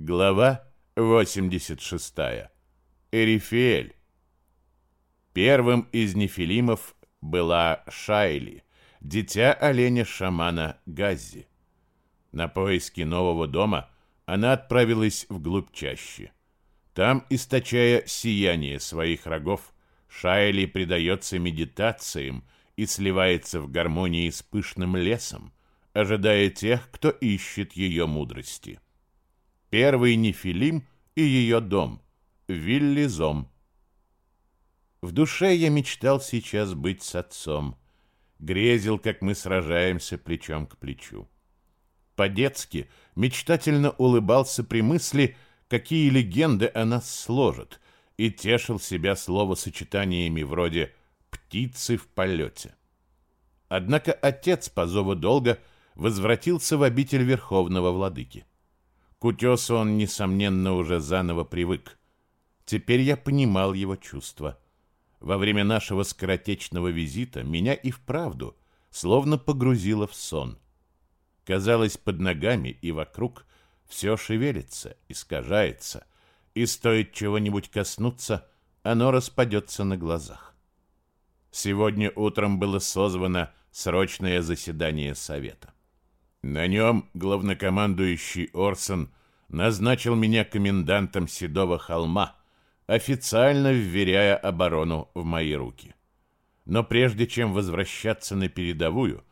Глава 86. Эрифель. Первым из нефилимов была Шайли, дитя оленя-шамана Газзи. На поиски нового дома она отправилась вглубь чащи. Там, источая сияние своих рогов, Шайли предается медитациям и сливается в гармонии с пышным лесом, ожидая тех, кто ищет ее мудрости. Первый Нефилим и ее дом, Виллизом. В душе я мечтал сейчас быть с отцом, грезил, как мы сражаемся плечом к плечу. По-детски мечтательно улыбался при мысли, какие легенды о нас сложат, и тешил себя словосочетаниями вроде «птицы в полете». Однако отец по зову долга возвратился в обитель Верховного Владыки. К утесу он, несомненно, уже заново привык. Теперь я понимал его чувства. Во время нашего скоротечного визита меня и вправду словно погрузило в сон. Казалось, под ногами и вокруг все шевелится, искажается, и стоит чего-нибудь коснуться, оно распадется на глазах. Сегодня утром было созвано срочное заседание совета. На нем главнокомандующий Орсон назначил меня комендантом Седого холма, официально вверяя оборону в мои руки. Но прежде чем возвращаться на передовую,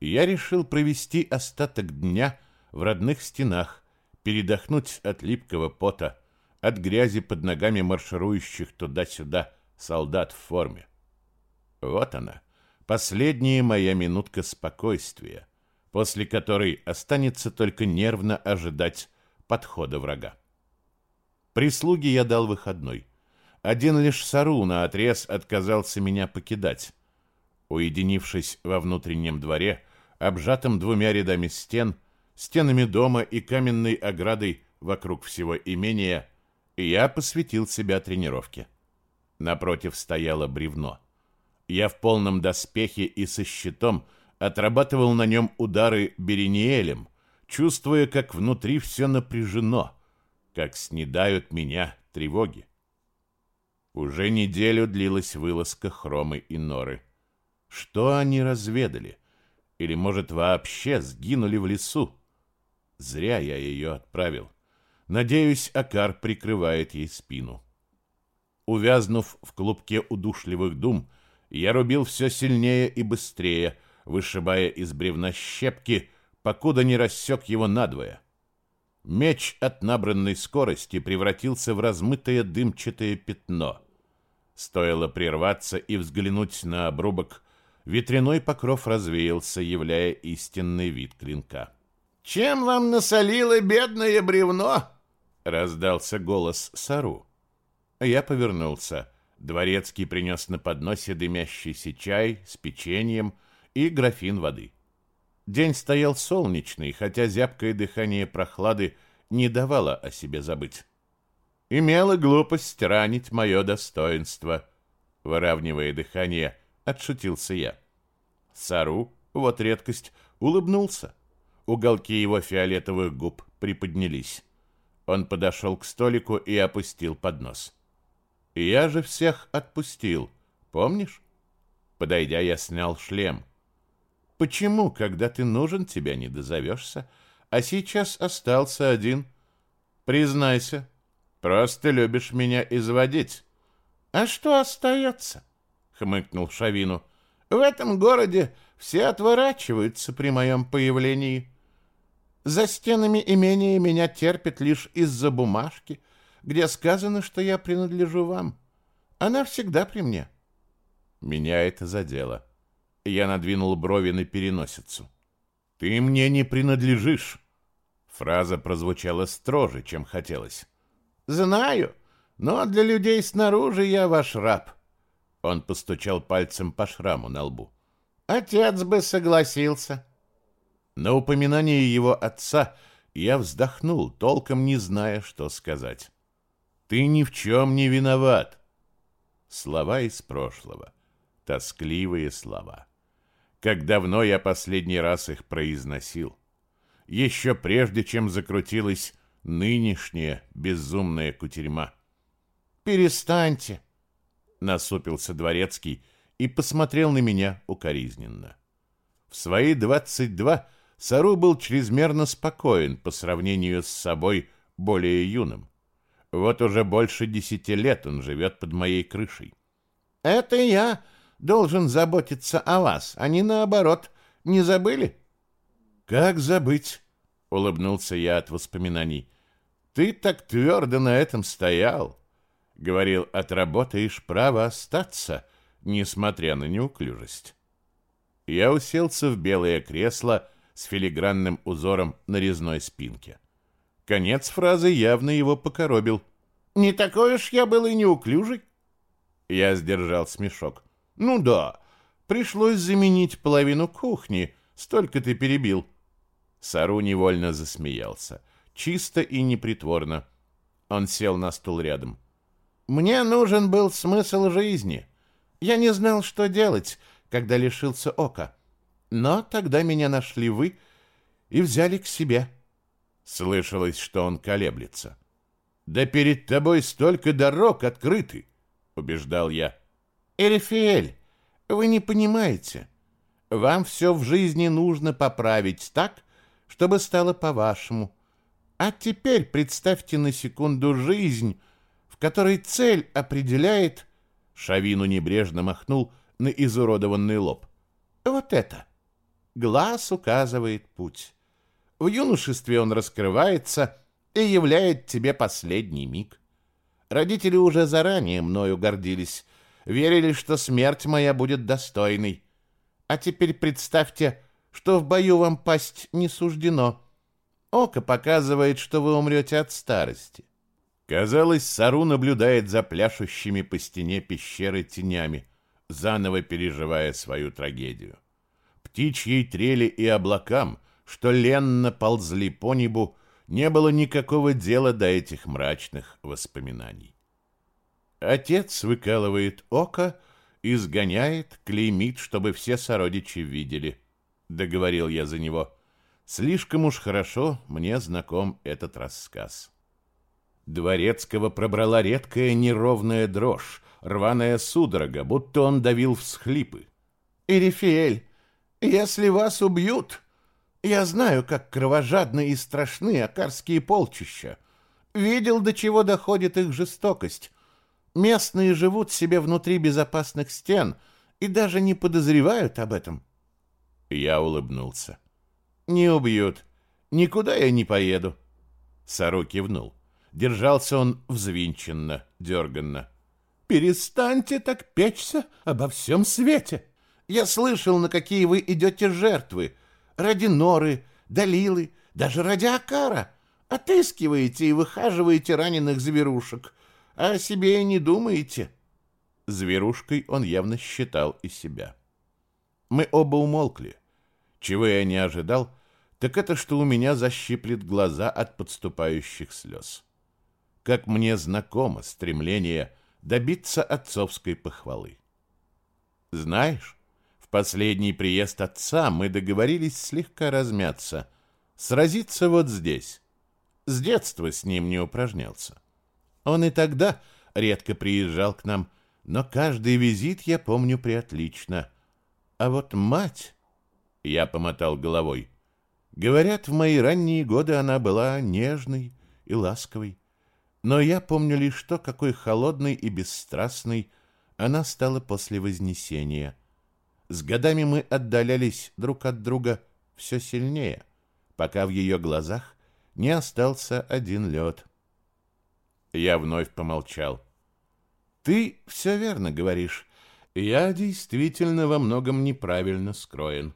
я решил провести остаток дня в родных стенах, передохнуть от липкого пота, от грязи под ногами марширующих туда-сюда солдат в форме. Вот она, последняя моя минутка спокойствия, после которой останется только нервно ожидать подхода врага. Прислуге я дал выходной. Один лишь Сару на отрез отказался меня покидать. Уединившись во внутреннем дворе, обжатым двумя рядами стен, стенами дома и каменной оградой вокруг всего имения, я посвятил себя тренировке. Напротив стояло бревно. Я в полном доспехе и со щитом отрабатывал на нем удары берениелем, чувствуя, как внутри все напряжено, как снедают меня тревоги. Уже неделю длилась вылазка Хромы и Норы. Что они разведали? Или, может, вообще сгинули в лесу? Зря я ее отправил. Надеюсь, Акар прикрывает ей спину. Увязнув в клубке удушливых дум, я рубил все сильнее и быстрее, вышибая из бревна щепки, покуда не рассек его надвое. Меч от набранной скорости превратился в размытое дымчатое пятно. Стоило прерваться и взглянуть на обрубок, ветряной покров развеялся, являя истинный вид клинка. «Чем вам насолило бедное бревно?» — раздался голос Сару. Я повернулся. Дворецкий принес на подносе дымящийся чай с печеньем и графин воды. День стоял солнечный, хотя зябкое дыхание прохлады не давало о себе забыть. Имела глупость ранить мое достоинство. Выравнивая дыхание, отшутился я. Сару, вот редкость, улыбнулся. Уголки его фиолетовых губ приподнялись. Он подошел к столику и опустил поднос. Я же всех отпустил, помнишь? Подойдя, я снял шлем — Почему, когда ты нужен, тебя не дозовешься, а сейчас остался один? Признайся, просто любишь меня изводить. А что остается? Хмыкнул Шавину. В этом городе все отворачиваются при моем появлении. За стенами имения меня терпят лишь из-за бумажки, где сказано, что я принадлежу вам. Она всегда при мне. Меня это задело. Я надвинул брови на переносицу. «Ты мне не принадлежишь!» Фраза прозвучала строже, чем хотелось. «Знаю, но для людей снаружи я ваш раб». Он постучал пальцем по шраму на лбу. «Отец бы согласился». На упоминание его отца я вздохнул, толком не зная, что сказать. «Ты ни в чем не виноват!» Слова из прошлого. Тоскливые слова. Как давно я последний раз их произносил. Еще прежде, чем закрутилась нынешняя безумная кутерьма. «Перестаньте!» — насупился дворецкий и посмотрел на меня укоризненно. В свои двадцать два Сару был чрезмерно спокоен по сравнению с собой более юным. Вот уже больше десяти лет он живет под моей крышей. «Это я должен заботиться о вас, а не наоборот. Не забыли?» «Как забыть?» — улыбнулся я от воспоминаний. «Ты так твердо на этом стоял. Говорил, отработаешь право остаться, несмотря на неуклюжесть». Я уселся в белое кресло с филигранным узором на резной спинке. Конец фразы явно его покоробил. «Не такой уж я был и неуклюжий». Я сдержал смешок. «Ну да, пришлось заменить половину кухни, столько ты перебил». Сару невольно засмеялся. Чисто и непритворно. Он сел на стул рядом. «Мне нужен был смысл жизни. Я не знал, что делать, когда лишился ока. Но тогда меня нашли вы и взяли к себе». Слышалось, что он колеблется. «Да перед тобой столько дорог открыты!» — убеждал я. «Эрифиэль, вы не понимаете. Вам все в жизни нужно поправить так, чтобы стало по-вашему. А теперь представьте на секунду жизнь, в которой цель определяет...» Шавину небрежно махнул на изуродованный лоб. «Вот это. Глаз указывает путь. В юношестве он раскрывается и являет тебе последний миг. Родители уже заранее мною гордились, верили, что смерть моя будет достойной. А теперь представьте, что в бою вам пасть не суждено. Око показывает, что вы умрете от старости. Казалось, Сару наблюдает за пляшущими по стене пещеры тенями, заново переживая свою трагедию. Птичьей трели и облакам, что ленно ползли по небу, не было никакого дела до этих мрачных воспоминаний. Отец выкалывает око, изгоняет, клеймит, чтобы все сородичи видели. Договорил я за него. Слишком уж хорошо мне знаком этот рассказ. Дворецкого пробрала редкая неровная дрожь, рваная судорога, будто он давил всхлипы. «Эрифиэль, если вас убьют, я знаю, как кровожадны и страшны акарские полчища. Видел, до чего доходит их жестокость. Местные живут себе внутри безопасных стен и даже не подозревают об этом. Я улыбнулся. Не убьют. Никуда я не поеду. Сару кивнул. Держался он взвинченно, дерганно. «Перестаньте так печься обо всем свете. Я слышал, на какие вы идете жертвы ради Норы, Далилы, даже ради Акара. Отыскиваете и выхаживаете раненых зверушек, а себе и не думаете. Зверушкой он явно считал и себя. Мы оба умолкли. Чего я не ожидал, так это, что у меня защиплет глаза от подступающих слез. Как мне знакомо стремление добиться отцовской похвалы. Знаешь, последний приезд отца мы договорились слегка размяться, сразиться вот здесь. С детства с ним не упражнялся. Он и тогда редко приезжал к нам, но каждый визит я помню приотлично. А вот мать... Я помотал головой. Говорят, в мои ранние годы она была нежной и ласковой. Но я помню лишь то, какой холодной и бесстрастной она стала после Вознесения — с годами мы отдалялись друг от друга все сильнее, пока в ее глазах не остался один лед. Я вновь помолчал. «Ты все верно говоришь. Я действительно во многом неправильно скроен.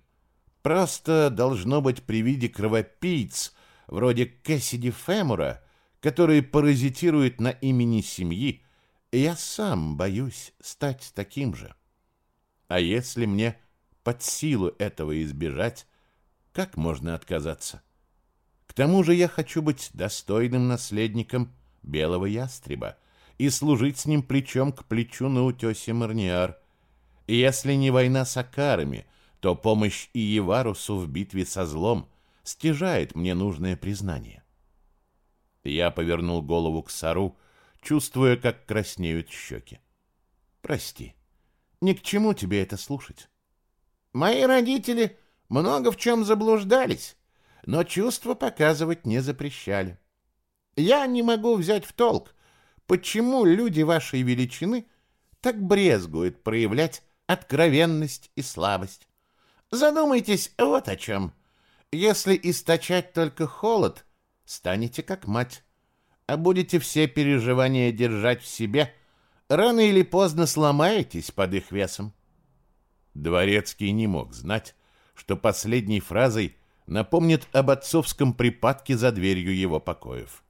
Просто должно быть при виде кровопийц, вроде Кэссиди Фемура, которые паразитируют на имени семьи, я сам боюсь стать таким же. А если мне под силу этого избежать, как можно отказаться? К тому же я хочу быть достойным наследником белого ястреба и служить с ним плечом к плечу на утесе Марниар. И если не война с Акарами, то помощь Иеварусу в битве со злом стяжает мне нужное признание. Я повернул голову к Сару, чувствуя, как краснеют щеки. Прости, ни к чему тебе это слушать. Мои родители много в чем заблуждались, но чувства показывать не запрещали. Я не могу взять в толк, почему люди вашей величины так брезгуют проявлять откровенность и слабость. Задумайтесь вот о чем. Если источать только холод, станете как мать, а будете все переживания держать в себе, рано или поздно сломаетесь под их весом. Дворецкий не мог знать, что последней фразой напомнит об отцовском припадке за дверью его покоев.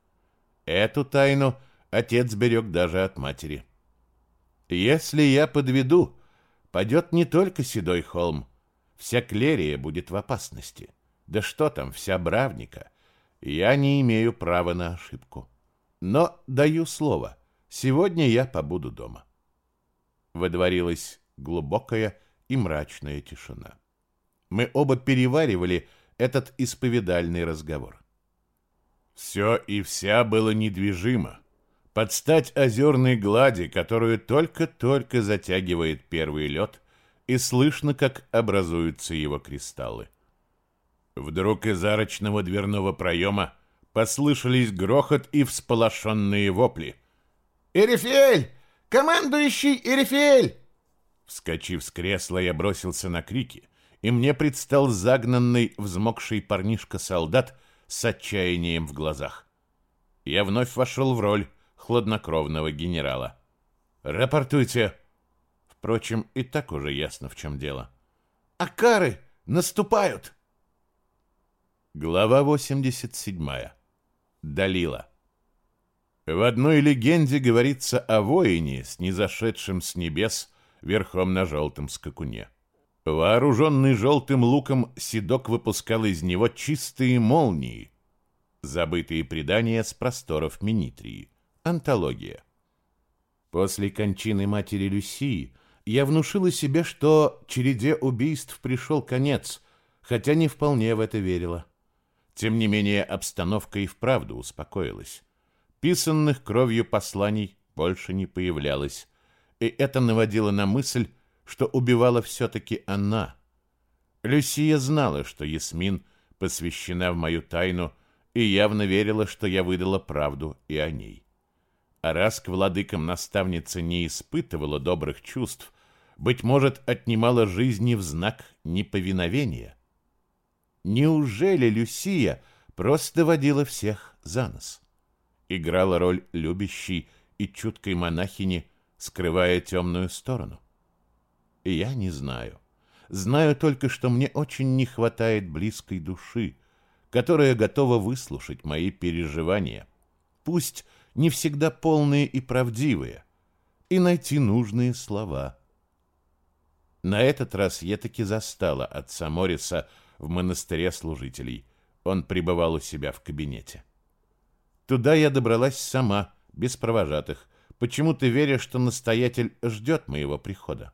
Эту тайну отец берег даже от матери. «Если я подведу, падет не только седой холм, вся Клерия будет в опасности. Да что там, вся Бравника. Я не имею права на ошибку. Но даю слово, сегодня я побуду дома». Водворилась глубокая и мрачная тишина. Мы оба переваривали этот исповедальный разговор. Все и вся было недвижимо, под стать озерной глади, которую только-только затягивает первый лед, и слышно, как образуются его кристаллы. Вдруг из арочного дверного проема послышались грохот и всполошенные вопли. «Эрифель! Командующий Эрифель!» Вскочив с кресла, я бросился на крики, и мне предстал загнанный, взмокший парнишка-солдат с отчаянием в глазах. Я вновь вошел в роль хладнокровного генерала. «Рапортуйте!» Впрочем, и так уже ясно, в чем дело. «Акары наступают!» Глава 87. Далила. В одной легенде говорится о воине, снизошедшем с небес, верхом на желтом скакуне. Вооруженный желтым луком, седок выпускал из него чистые молнии. Забытые предания с просторов Минитрии. Антология. После кончины матери Люсии я внушила себе, что череде убийств пришел конец, хотя не вполне в это верила. Тем не менее, обстановка и вправду успокоилась. Писанных кровью посланий больше не появлялось, и это наводило на мысль, что убивала все-таки она. Люсия знала, что Ясмин посвящена в мою тайну, и явно верила, что я выдала правду и о ней. А раз к владыкам наставница не испытывала добрых чувств, быть может, отнимала жизни в знак неповиновения. Неужели Люсия просто водила всех за нос? Играла роль любящей и чуткой монахини, скрывая темную сторону. Я не знаю. Знаю только, что мне очень не хватает близкой души, которая готова выслушать мои переживания, пусть не всегда полные и правдивые, и найти нужные слова. На этот раз я таки застала отца Мориса в монастыре служителей. Он пребывал у себя в кабинете. Туда я добралась сама, без провожатых, почему-то веря, что настоятель ждет моего прихода.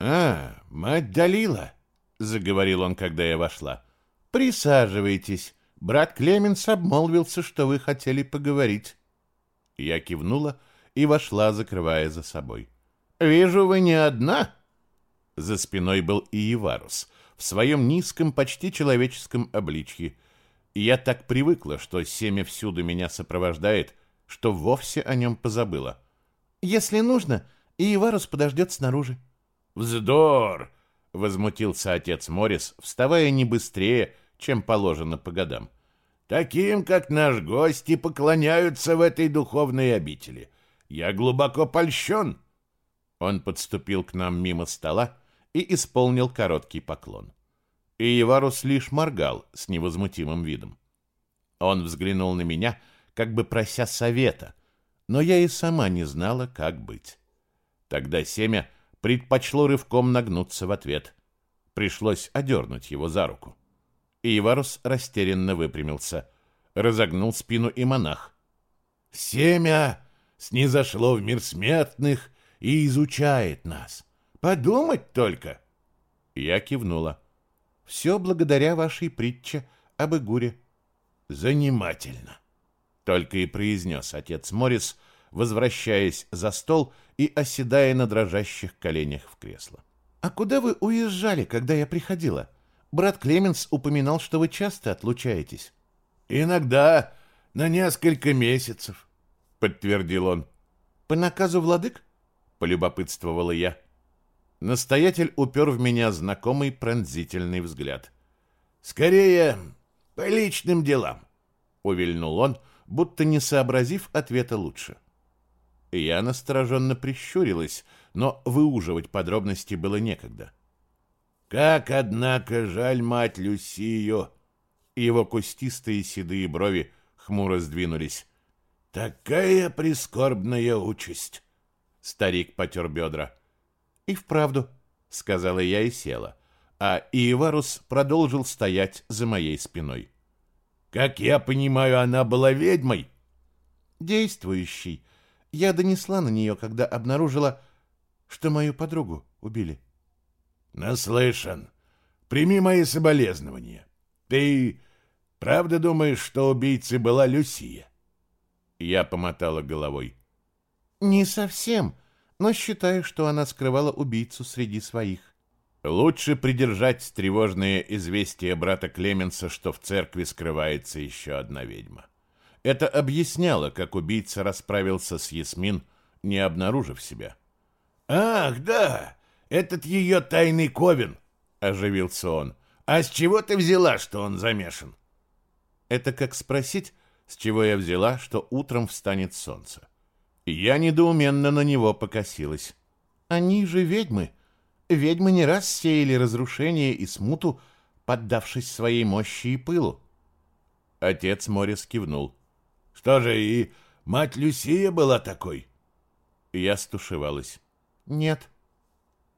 «А, мать Далила!» — заговорил он, когда я вошла. «Присаживайтесь. Брат Клеменс обмолвился, что вы хотели поговорить». Я кивнула и вошла, закрывая за собой. «Вижу, вы не одна?» За спиной был и Иварус в своем низком, почти человеческом обличье. Я так привыкла, что семя всюду меня сопровождает, что вовсе о нем позабыла. «Если нужно, Иеварус подождет снаружи». «Вздор!» — возмутился отец Морис, вставая не быстрее, чем положено по годам. «Таким, как наш гость, и поклоняются в этой духовной обители. Я глубоко польщен!» Он подступил к нам мимо стола и исполнил короткий поклон. И Еварус лишь моргал с невозмутимым видом. Он взглянул на меня — как бы прося совета, но я и сама не знала, как быть. Тогда семя предпочло рывком нагнуться в ответ. Пришлось одернуть его за руку. Иварус растерянно выпрямился. Разогнул спину и монах. «Семя снизошло в мир смертных и изучает нас. Подумать только!» Я кивнула. «Все благодаря вашей притче об Игуре». «Занимательно. только и произнес отец Морис, возвращаясь за стол и оседая на дрожащих коленях в кресло. «А куда вы уезжали, когда я приходила? Брат Клеменс упоминал, что вы часто отлучаетесь». «Иногда на несколько месяцев», — подтвердил он. «По наказу владык?» — полюбопытствовала я. Настоятель упер в меня знакомый пронзительный взгляд. «Скорее, по личным делам», — увильнул он, будто не сообразив ответа лучше. Я настороженно прищурилась, но выуживать подробности было некогда. «Как, однако, жаль мать Люсию!» Его кустистые седые брови хмуро сдвинулись. «Такая прискорбная участь!» Старик потер бедра. «И вправду», — сказала я и села, а Иеварус продолжил стоять за моей спиной. «Как я понимаю, она была ведьмой?» «Действующей. Я донесла на нее, когда обнаружила, что мою подругу убили». «Наслышан. Прими мои соболезнования. Ты правда думаешь, что убийцей была Люсия?» Я помотала головой. «Не совсем но считаю, что она скрывала убийцу среди своих. Лучше придержать тревожное известие брата Клеменса, что в церкви скрывается еще одна ведьма. Это объясняло, как убийца расправился с Ясмин, не обнаружив себя. «Ах, да, этот ее тайный ковен!» — оживился он. «А с чего ты взяла, что он замешан?» Это как спросить, с чего я взяла, что утром встанет солнце. Я недоуменно на него покосилась. Они же ведьмы. Ведьмы не раз сеяли разрушение и смуту, поддавшись своей мощи и пылу. Отец Морис кивнул. Что же, и мать Люсия была такой? Я стушевалась. Нет.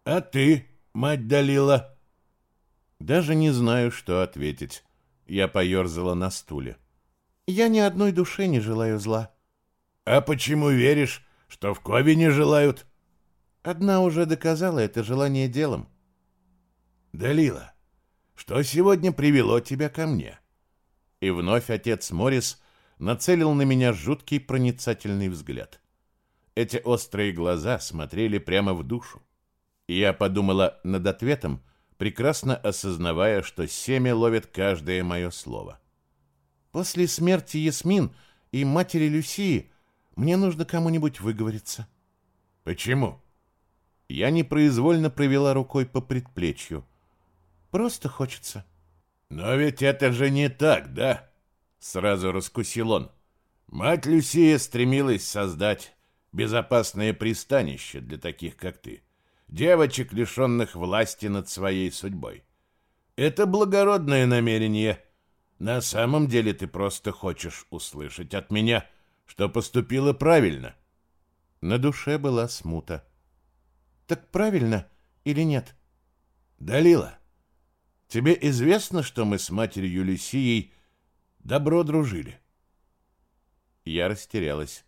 А ты, мать Далила? Даже не знаю, что ответить. Я поерзала на стуле. Я ни одной душе не желаю зла. А почему веришь, что в Кове не желают? Одна уже доказала это желание делом. Далила, что сегодня привело тебя ко мне? И вновь отец Морис нацелил на меня жуткий проницательный взгляд. Эти острые глаза смотрели прямо в душу. Я подумала над ответом, прекрасно осознавая, что семя ловит каждое мое слово. После смерти Ясмин и матери Люсии мне нужно кому-нибудь выговориться. Почему? Я непроизвольно провела рукой по предплечью. Просто хочется. Но ведь это же не так, да? Сразу раскусил он. Мать Люсия стремилась создать безопасное пристанище для таких, как ты. Девочек, лишенных власти над своей судьбой. Это благородное намерение. На самом деле ты просто хочешь услышать от меня — что поступила правильно. На душе была смута. Так правильно или нет? Далила, тебе известно, что мы с матерью Люсией добро дружили? Я растерялась.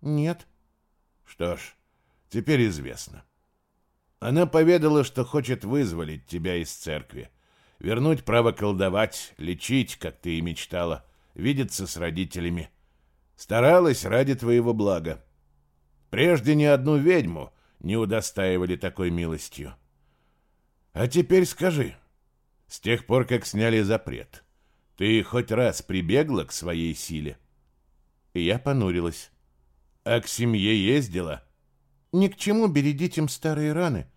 Нет. Что ж, теперь известно. Она поведала, что хочет вызволить тебя из церкви, вернуть право колдовать, лечить, как ты и мечтала, видеться с родителями. Старалась ради твоего блага. Прежде ни одну ведьму не удостаивали такой милостью. А теперь скажи, с тех пор, как сняли запрет, ты хоть раз прибегла к своей силе? Я понурилась. А к семье ездила? Ни к чему бередить им старые раны,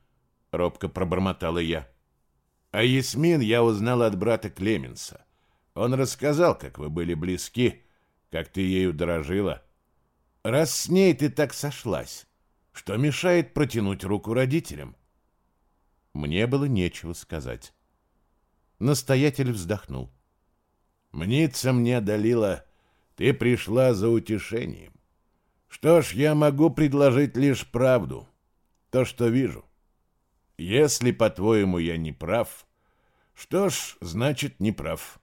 робко пробормотала я. А Ясмин я узнал от брата Клеменса. Он рассказал, как вы были близки, как ты ею дорожила. Раз с ней ты так сошлась, что мешает протянуть руку родителям? Мне было нечего сказать. Настоятель вздохнул. Мнится мне, Далила, ты пришла за утешением. Что ж, я могу предложить лишь правду, то, что вижу. Если, по-твоему, я не прав, что ж, значит, не прав.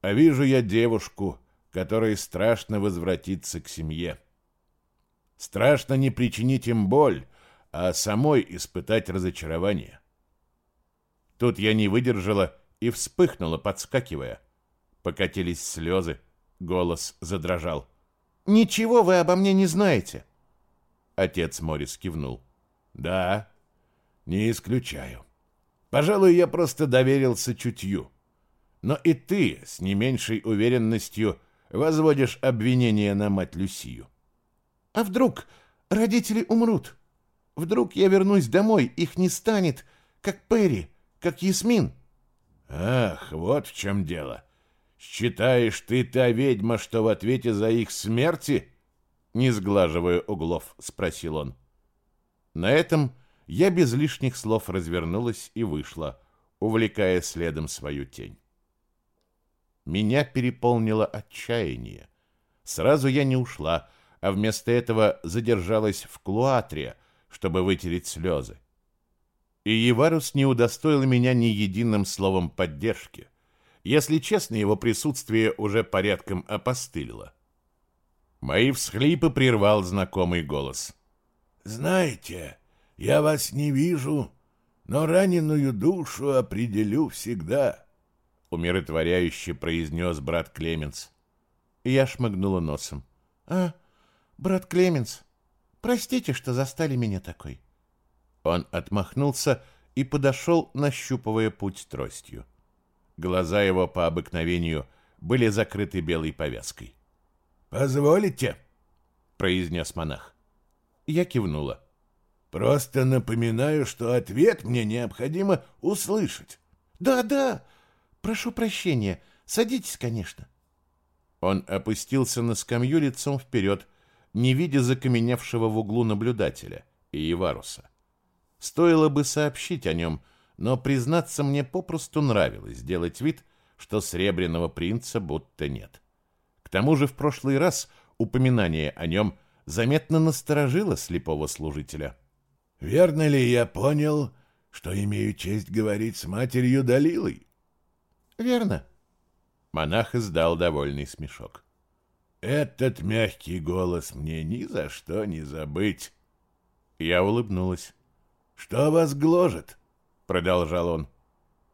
А вижу я девушку, которой страшно возвратиться к семье. Страшно не причинить им боль, а самой испытать разочарование. Тут я не выдержала и вспыхнула, подскакивая. Покатились слезы, голос задрожал. Ничего вы обо мне не знаете. Отец Морис кивнул. Да, не исключаю. Пожалуй, я просто доверился чутью. Но и ты с не меньшей уверенностью возводишь обвинение на мать Люсию. А вдруг родители умрут? Вдруг я вернусь домой, их не станет, как Перри, как Ясмин. Ах, вот в чем дело. Считаешь ты та ведьма, что в ответе за их смерти? Не сглаживая углов, спросил он. На этом я без лишних слов развернулась и вышла, увлекая следом свою тень. Меня переполнило отчаяние. Сразу я не ушла, а вместо этого задержалась в клуатре, чтобы вытереть слезы. И Еварус не удостоил меня ни единым словом поддержки. Если честно, его присутствие уже порядком опостылило. Мои всхлипы прервал знакомый голос. «Знаете, я вас не вижу, но раненую душу определю всегда», — умиротворяюще произнес брат Клеменс. Я шмыгнула носом. «А, брат Клеменс, простите, что застали меня такой». Он отмахнулся и подошел, нащупывая путь тростью. Глаза его по обыкновению были закрыты белой повязкой. «Позволите?» — произнес монах. Я кивнула. «Просто напоминаю, что ответ мне необходимо услышать». «Да-да, прошу прощения, садитесь, конечно». Он опустился на скамью лицом вперед, не видя закаменевшего в углу наблюдателя и Еваруса. Стоило бы сообщить о нем, но, признаться, мне попросту нравилось делать вид, что Сребряного принца будто нет тому же в прошлый раз упоминание о нем заметно насторожило слепого служителя. «Верно ли я понял, что имею честь говорить с матерью Далилой?» «Верно». Монах издал довольный смешок. «Этот мягкий голос мне ни за что не забыть». Я улыбнулась. «Что вас гложет?» — продолжал он.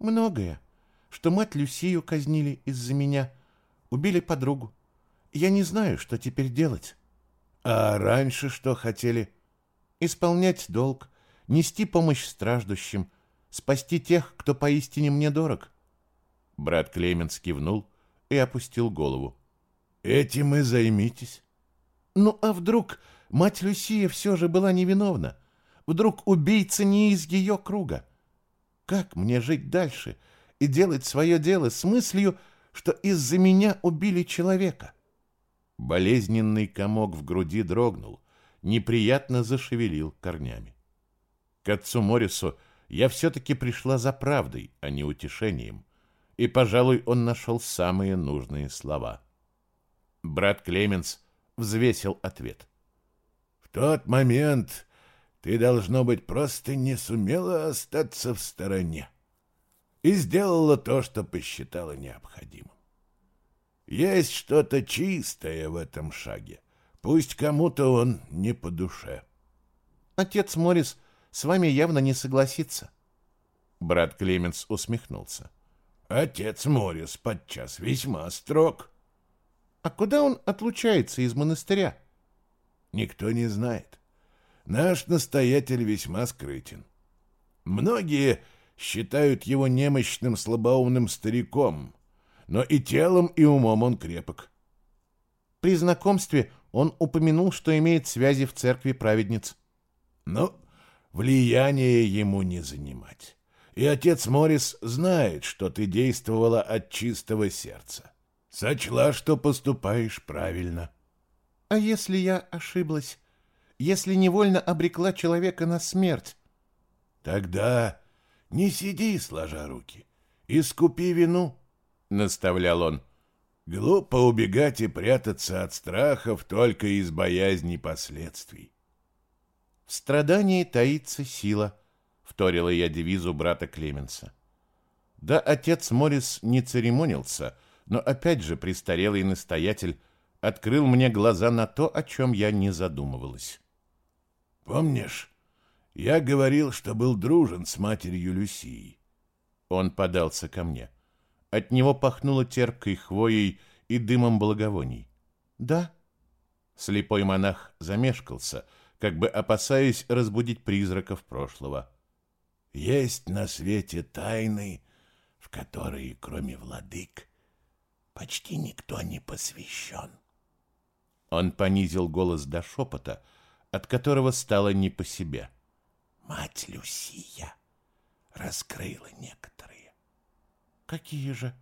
«Многое. Что мать Люсию казнили из-за меня. Убили подругу. Я не знаю, что теперь делать. А раньше что хотели? Исполнять долг, нести помощь страждущим, спасти тех, кто поистине мне дорог. Брат Клеменс кивнул и опустил голову. Этим и займитесь. Ну а вдруг мать Люсия все же была невиновна? Вдруг убийца не из ее круга? Как мне жить дальше и делать свое дело с мыслью, что из-за меня убили человека? Болезненный комок в груди дрогнул, неприятно зашевелил корнями. К отцу Морису я все-таки пришла за правдой, а не утешением, и, пожалуй, он нашел самые нужные слова. Брат Клеменс взвесил ответ. «В тот момент ты, должно быть, просто не сумела остаться в стороне и сделала то, что посчитала необходимым. Есть что-то чистое в этом шаге. Пусть кому-то он не по душе. Отец Морис с вами явно не согласится. Брат Клеменс усмехнулся. Отец Морис подчас весьма строг. А куда он отлучается из монастыря? Никто не знает. Наш настоятель весьма скрытен. Многие считают его немощным слабоумным стариком, но и телом, и умом он крепок. При знакомстве он упомянул, что имеет связи в церкви праведниц. Но влияние ему не занимать. И отец Морис знает, что ты действовала от чистого сердца. Сочла, что поступаешь правильно. А если я ошиблась? Если невольно обрекла человека на смерть? Тогда не сиди, сложа руки. Искупи вину. — наставлял он. «Глупо убегать и прятаться от страхов только из боязни последствий». «В страдании таится сила», — вторила я девизу брата Клеменса. Да, отец Морис не церемонился, но опять же престарелый настоятель открыл мне глаза на то, о чем я не задумывалась. «Помнишь, я говорил, что был дружен с матерью Люсии?» Он подался ко мне. — от него пахнуло терпкой хвоей и дымом благовоний. «Да». Слепой монах замешкался, как бы опасаясь разбудить призраков прошлого. Есть на свете тайны, в которые, кроме владык, почти никто не посвящен. Он понизил голос до шепота, от которого стало не по себе. Мать Люсия раскрыла некоторые. Какие же?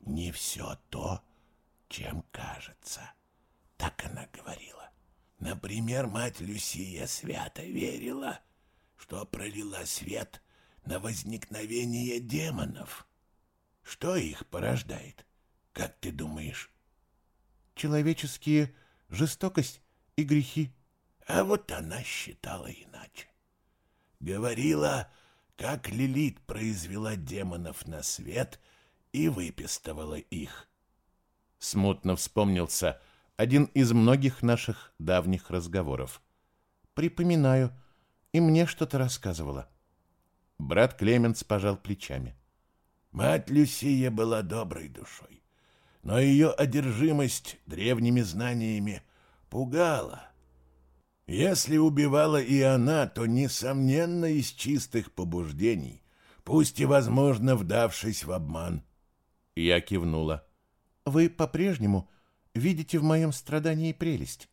Не все то, чем кажется. Так она говорила. Например, мать Люсия свято верила, что пролила свет на возникновение демонов. Что их порождает, как ты думаешь? Человеческие жестокость и грехи. А вот она считала иначе. Говорила, как Лилит произвела демонов на свет и выпистывала их. Смутно вспомнился один из многих наших давних разговоров. Припоминаю, и мне что-то рассказывала. Брат Клеменс пожал плечами. Мать Люсия была доброй душой, но ее одержимость древними знаниями пугала. Если убивала и она, то, несомненно, из чистых побуждений, пусть и, возможно, вдавшись в обман. Я кивнула. Вы по-прежнему видите в моем страдании прелесть.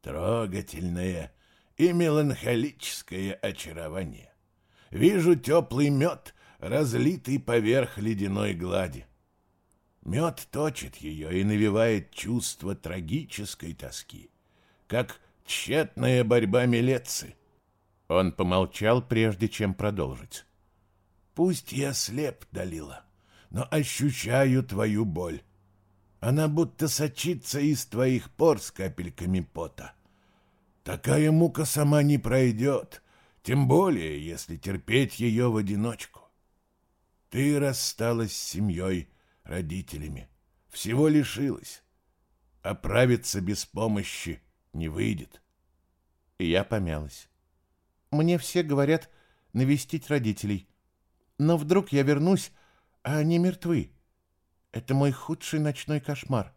Трогательное и меланхолическое очарование. Вижу теплый мед, разлитый поверх ледяной глади. Мед точит ее и навевает чувство трагической тоски, как тщетная борьба Милецы. Он помолчал, прежде чем продолжить. Пусть я слеп, Далила, но ощущаю твою боль. Она будто сочится из твоих пор с капельками пота. Такая мука сама не пройдет, тем более, если терпеть ее в одиночку. Ты рассталась с семьей, родителями, всего лишилась. Оправиться без помощи не выйдет. И я помялась. Мне все говорят навестить родителей. Но вдруг я вернусь, а они мертвы. Это мой худший ночной кошмар.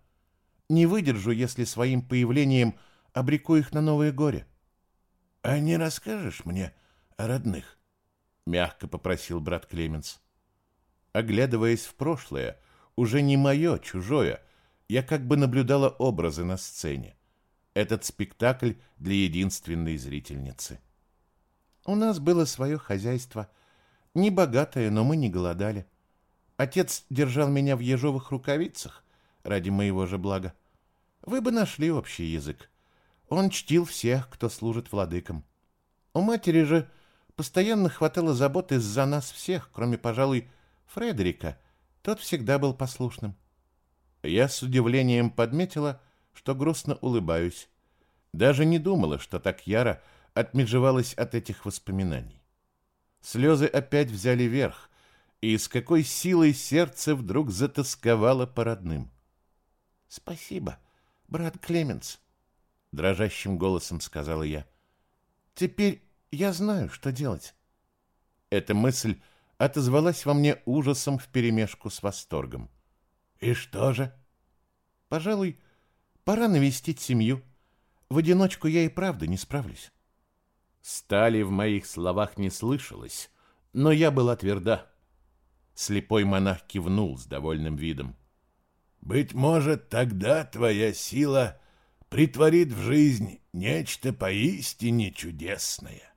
Не выдержу, если своим появлением обреку их на новое горе. — А не расскажешь мне о родных? — мягко попросил брат Клеменс. Оглядываясь в прошлое, уже не мое, чужое, я как бы наблюдала образы на сцене. Этот спектакль для единственной зрительницы. У нас было свое хозяйство. Не богатое, но мы не голодали. Отец держал меня в ежовых рукавицах ради моего же блага. Вы бы нашли общий язык. Он чтил всех, кто служит владыкам. У матери же постоянно хватало заботы за нас всех, кроме, пожалуй, Фредерика. Тот всегда был послушным. Я с удивлением подметила, что грустно улыбаюсь. Даже не думала, что так яро отмежевалась от этих воспоминаний. Слезы опять взяли верх, и с какой силой сердце вдруг затасковало по родным. «Спасибо, брат Клеменс», — дрожащим голосом сказала я. «Теперь я знаю, что делать». Эта мысль отозвалась во мне ужасом вперемешку с восторгом. «И что же?» «Пожалуй, пора навестить семью. В одиночку я и правда не справлюсь». Стали в моих словах не слышалось, но я была тверда. Слепой монах кивнул с довольным видом. «Быть может, тогда твоя сила притворит в жизнь нечто поистине чудесное».